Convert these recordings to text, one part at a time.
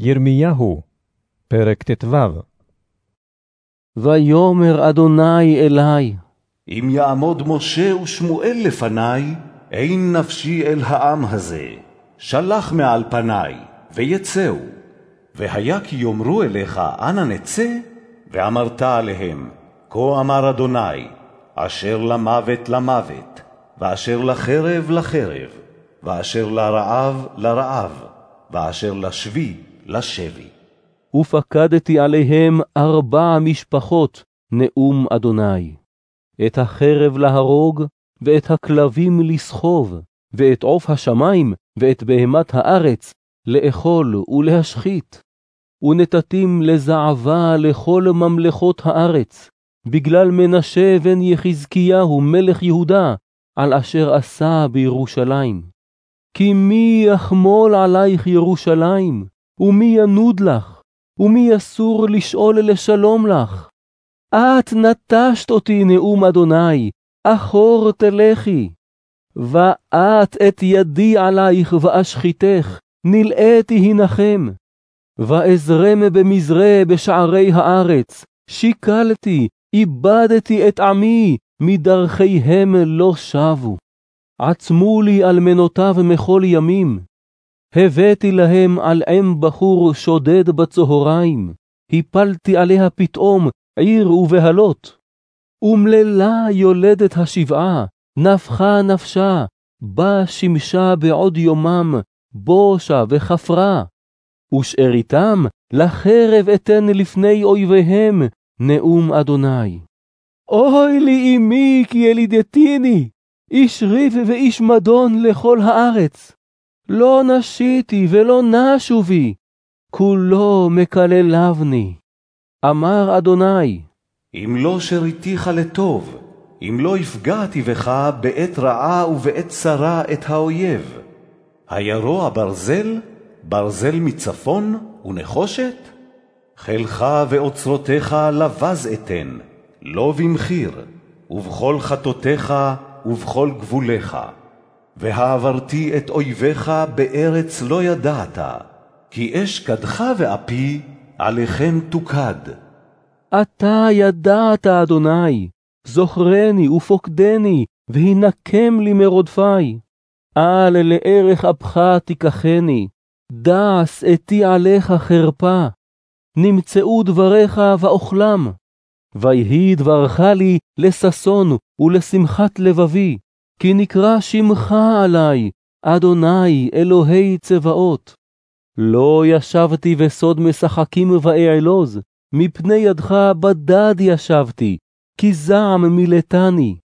ירמיהו, פרק ט"ו ויאמר אדוני אלי, אם יעמוד משה ושמואל לפניי, אין נפשי אל העם הזה. שלח מעל פניי, ויצאו. והיה כי יאמרו אליך, אנה נצא? ואמרת עליהם, כה אמר אדוני, אשר למוות למוות, ואשר לחרב לחרב, ואשר לרעב לרעב, ואשר לשבי לשבי. ופקדתי עליהם ארבע משפחות, נאום אדוני. את החרב להרוג, ואת הכלבים לסחוב, ואת עוף השמים, ואת בהמת הארץ, לאכול ולהשחית. ונתתים לזעבה לכל ממלכות הארץ, בגלל מנשה בן יחזקיהו מלך יהודה, על אשר עשה בירושלים. כי מי יחמול עלייך ירושלים, ומי ינוד לך, ומי יסור לשאול לשלום לך? את נטשת אותי נאום אדוני, אחור תלכי. ואת את ידי עלייך ואשחיתך, נלאיתי הנחם. ואזרם במזרה בשערי הארץ, שיקלתי, איבדתי את עמי, מדרכיהם לא שבו. עצמו לי אלמנותיו מכל ימים. הבאתי להם על אם בחור שודד בצהריים, הפלתי עליה פתאום עיר ובהלות. אומללה יולדת השבעה, נפחה נפשה, בה שמשה בעוד יומם, בושה וכפרה. ושאריתם לחרב אתן לפני אויביהם, נאום אדוני. אוי לי אמי כי ילידתיני, איש ריב ואיש מדון לכל הארץ. לא נשיתי ולא נשו בי, כולו מקללבני. אמר אדוני, אם לא שריתיך לטוב, אם לא הפגעתי בך בעת רעה ובעת צרה את האויב. הירוע ברזל, ברזל מצפון ונחושת? חילך ואוצרותיך לבז אתן, לא במחיר, ובכל חטאותיך ובכל גבוליך. והעברתי את אויביך בארץ לא ידעת, כי אש קדך ואפי עליכם תוקד. אתה ידעת, אדוני, זוכרני ופוקדני, והנקם לי מרודפי. אל לערך אפך תיקחני, דעס אתי עליך חרפה. נמצאו דבריך ואוכלם. ויהי דברך לי לששון ולשמחת לבבי, כי נקרא שמך עלי, אדוני אלוהי צבאות. לא ישבתי בסוד משחקים ואעלוז, מפני ידך בדד ישבתי, כי זעם מילתני.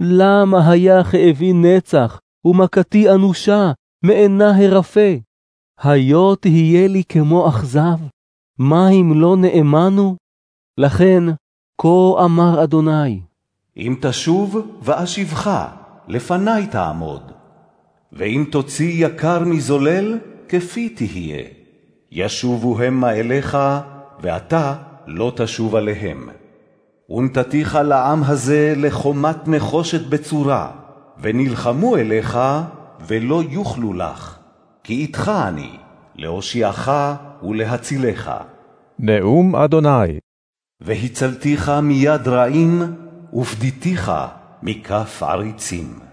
למה היה כאבי נצח, ומכתי אנושה, מאנה הרפה? היו תהיה לי כמו אכזב, מים לא נאמנו? לכן, כה אמר אדוני. אם תשוב ואשיבך, לפני תעמוד. ואם תוציא יקר מזולל, כפי תהיה. ישובו המה אליך, ואתה לא תשוב עליהם. ונתתיך לעם הזה לחומת נחושת בצורה, ונלחמו אליך, ולא יוכלו לך. כי איתך אני, להושיעך ולהצילך. נאום אדוני. והצלתיך מיד רעים, ופדיתיך מכף עריצים.